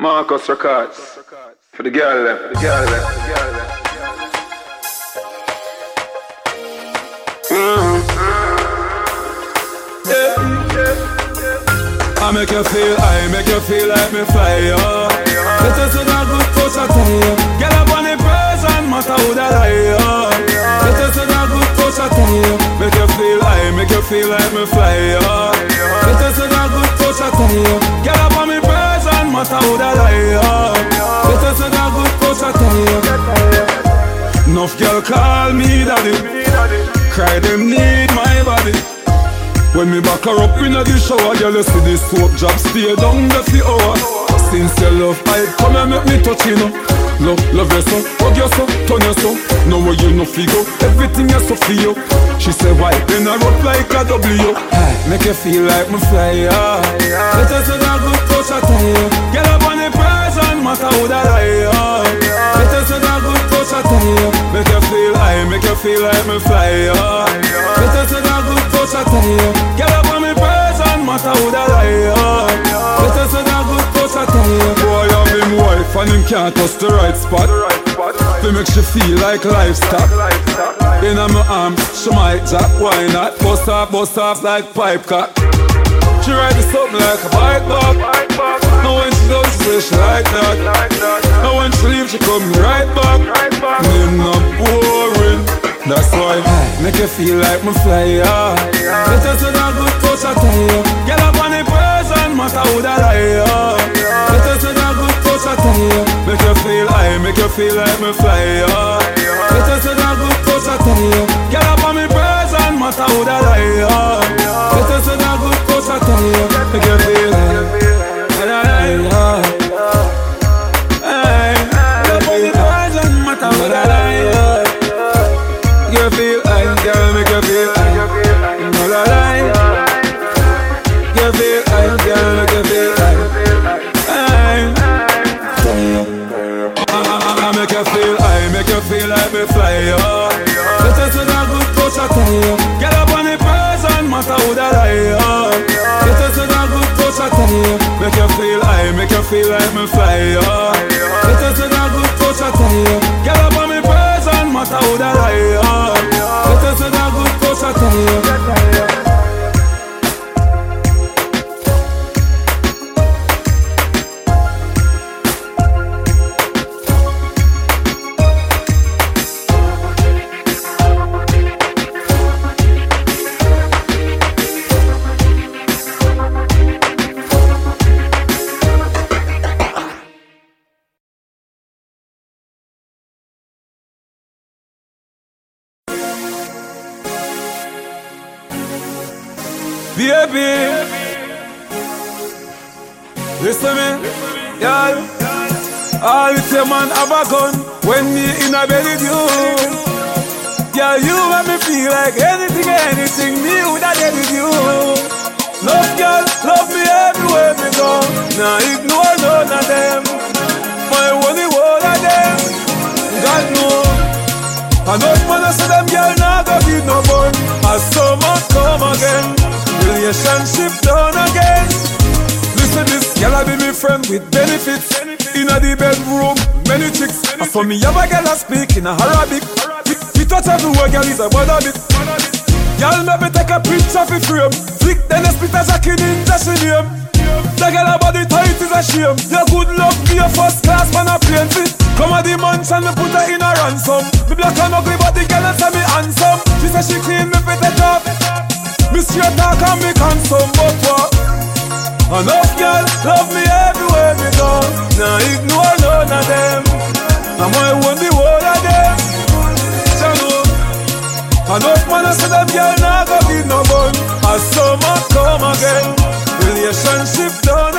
Marcus Records. For the girl them, for the girl girl them. Mm-hmm. I make you feel, I make you feel like me fly, yo. This is a good touch, I tell you. Get up on the person, matter who that I, yo. This is a good touch, I tell you. Make you feel, I make you feel like me fly, Enough girl call me daddy. Cry them need my body. When me back her up in the shower, oh, girl, you see this soap drop stay down the few hours. Since your love, I come and make me touch you know. Love, love you so, hug you so, turn you so. Know where you no figure, everything you so for you. She said why? Then I rock like a W. Hey, make you feel like me fly, yeah. Let us have a good touch, I tell you. Get up on the person, matter who that I you feel like me fly, yeah. Let us a good touch, I tell you. Get up on me person, matter who that I am. Let us a good touch, I tell you. Boy, I'm him wife and him can't touch the right spot. To make she feel like livestock. In my arms, she might jack, why not? Bust off, bust off like pipe cock. She ride this up like a bike back. Now when she does, she say she like that. Now when she leave, she come make you feel like me fly, yeah. Let us have a good touch, tell you. Get up on the person, matter who that I am. Let us have a good touch, you. Make you feel, I make you feel like me fly, yeah. Let us have a good touch, tell you. Get up on me person, matter who that I am. Let us have a good touch, I Baby, listen me, y'all. All with your man have a gun when me in a bed with you. Girl, you make me feel like anything, anything me would have did with you. Love, girl, love me everywhere me go. Now ignore with benefits. Inna the bedroom, many chicks. I saw me have a girl a speak in a Arabic. We touch everywhere, girl is a bother bit Girl maybe take a picture for frame. Flick then a split a jacket in the name the girl her body tight is a shame. Your good luck be your first class man a plane fit. Come at the mansion me put her in a ransom. Me black and ugly but the girl say me handsome. She say she clean me fit the job. Me straight talk and me handsome but what Enough girl love me everywhere me go. Now ignore none of them. I'm I want the whole of them. Know Enough man I say them girl nah go give no bun As summer come again. Relationship done